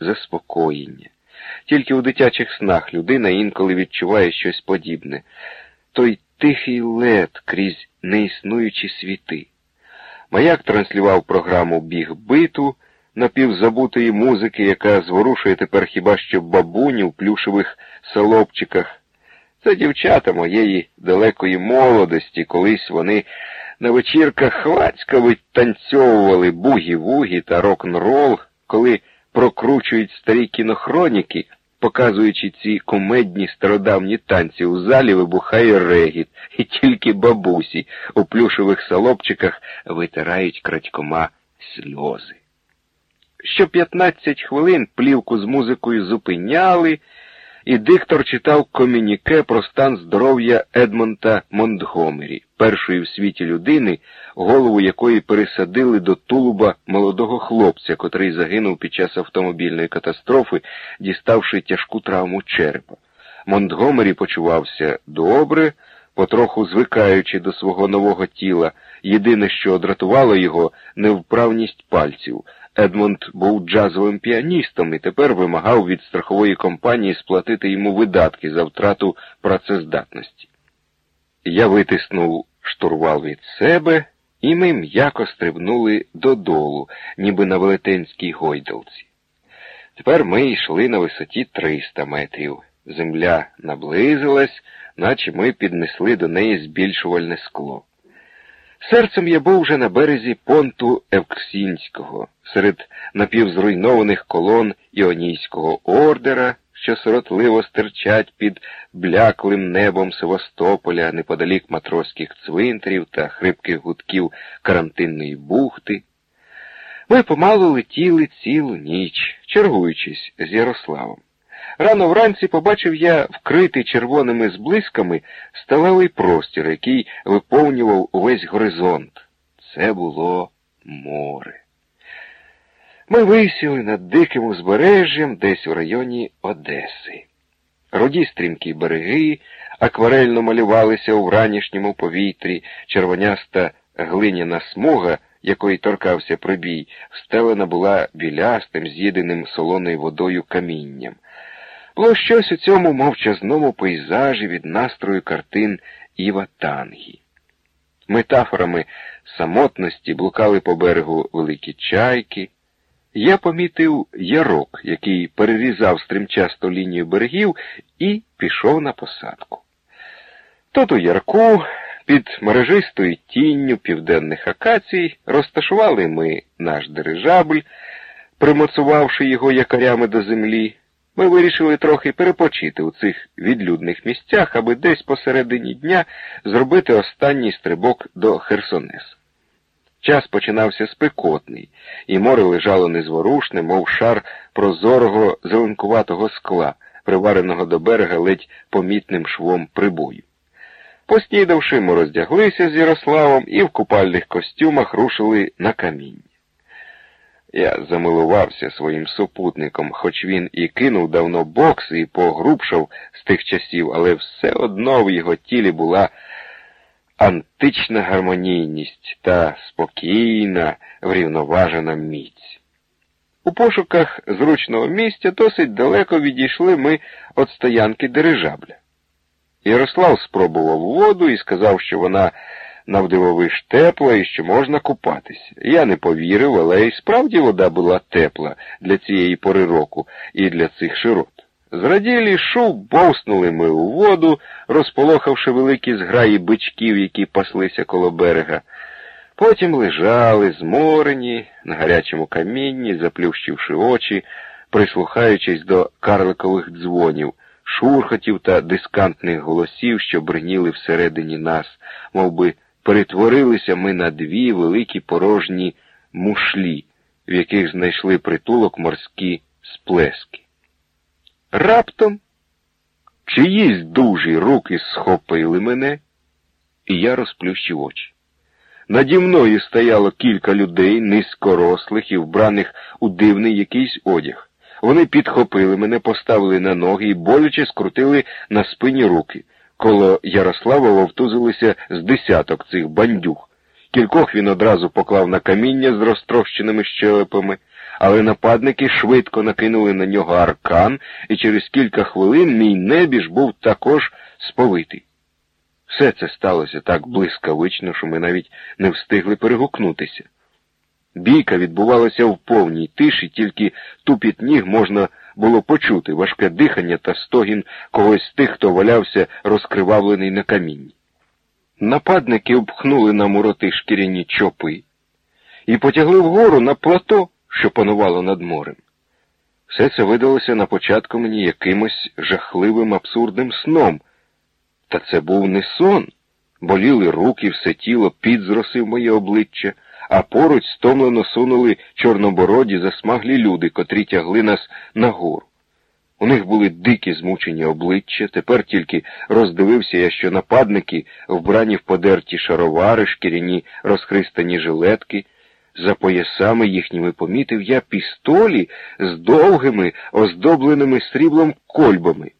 заспокоєння. Тільки у дитячих снах людина інколи відчуває щось подібне. Той тихий лед крізь неіснуючі світи. Маяк транслював програму біг биту напівзабутої музики, яка зворушує тепер хіба що бабуні в плюшевих салопчиках. Це дівчата моєї далекої молодості, колись вони на вечірках хвацько витанцьовували бугі-вугі та рок-н-рол, коли прокручують старі кінохроніки, показуючи ці кумедні стародавні танці у залі, вибухає регіт, і тільки бабусі у плюшевих салопчиках витирають крадькома сльози. Що 15 хвилин плівку з музикою зупиняли, і диктор читав комюніке про стан здоров'я Едмонта Монтгомері, першої в світі людини, голову якої пересадили до тулуба молодого хлопця, котрий загинув під час автомобільної катастрофи, діставши тяжку травму черепа. Монтгомері почувався добре, потроху звикаючи до свого нового тіла. Єдине, що одратувало його, невправність пальців. Едмонд був джазовим піаністом і тепер вимагав від страхової компанії сплатити йому видатки за втрату працездатності. Я витиснув штурвал від себе, і ми м'яко стрибнули додолу, ніби на велетенській гойдалці. Тепер ми йшли на висоті 300 метрів. Земля наблизилась, наче ми піднесли до неї збільшувальне скло. Серцем я був вже на березі понту Евксінського, серед напівзруйнованих колон Іонійського ордера, що сиротливо стирчать під бляклим небом Севастополя, неподалік матроських цвинтарів та хрипких гудків карантинної бухти. Ми помалу летіли цілу ніч, чергуючись з Ярославом. Рано вранці побачив я вкритий червоними зблисками сталевий простір, який виповнював увесь горизонт. Це було море. Ми висіли над диким узбережжям десь у районі Одеси. Руді стрімкі береги акварельно малювалися у вранішньому повітрі, червоняста глиняна смуга, якої торкався прибій, встелена була білястим, з'їденим солоною водою камінням. Було щось у цьому мовчазному пейзажі від настрою картин Іва Тангі. Метафорами самотності блукали по берегу великі чайки. Я помітив ярок, який перерізав стримчасту лінію берегів, і пішов на посадку. Тут у ярку, під мережистою тінню південних акацій, розташували ми наш дирижабль, примоцувавши його якорями до землі. Ми вирішили трохи перепочити у цих відлюдних місцях, аби десь посередині дня зробити останній стрибок до Херсонесу. Час починався спекотний, і море лежало незворушне, мов шар прозорого зеленкуватого скла, привареного до берега ледь помітним швом прибою. Поснідавши, ми роздяглися з Ярославом і в купальних костюмах рушили на каміння. Я замилувався своїм супутником, хоч він і кинув давно бокс і погрубшав з тих часів, але все одно в його тілі була антична гармонійність та спокійна, врівноважена міць. У пошуках зручного місця досить далеко відійшли ми від стоянки дирижабля. Ярослав спробував воду і сказав, що вона навдивовиш тепла і що можна купатися. Я не повірив, але і справді вода була тепла для цієї пори року і для цих широт. Зраділі шув, бовснули ми у воду, розполохавши великі зграї бичків, які паслися коло берега. Потім лежали, зморені, на гарячому камінні, заплющивши очі, прислухаючись до карликових дзвонів, шурхотів та дискантних голосів, що бриніли всередині нас, мов би перетворилися ми на дві великі порожні мушлі, в яких знайшли притулок морські сплески. Раптом чиїсь дужі руки схопили мене, і я розплющив очі. Наді мною стояло кілька людей, низькорослих і вбраних у дивний якийсь одяг. Вони підхопили мене, поставили на ноги і боляче скрутили на спині руки. Коло Ярослава вовтузилися з десяток цих бандюг. Кількох він одразу поклав на каміння з розтрощеними щелепами, але нападники швидко накинули на нього аркан, і через кілька хвилин мій небіж був також сповитий. Все це сталося так блискавично, що ми навіть не встигли перегукнутися. Бійка відбувалася в повній тиші, тільки тупіт ніг можна було почути важке дихання та стогін когось з тих, хто валявся розкривавлений на камінні. Нападники обхнули на муроти шкіряні чопи і потягли вгору на плато, що панувало над морем. Все це видалося на початку мені якимось жахливим абсурдним сном. Та це був не сон. Боліли руки, все тіло, під зросив моє обличчя, а поруч стомлено сунули чорнобороді засмаглі люди, котрі тягли нас нагору. У них були дикі змучені обличчя, тепер тільки роздивився я, що нападники, вбрані в подерті шаровари, шкіряні розхристані жилетки, за поясами їхніми помітив я пістолі з довгими, оздобленими сріблом кольбами.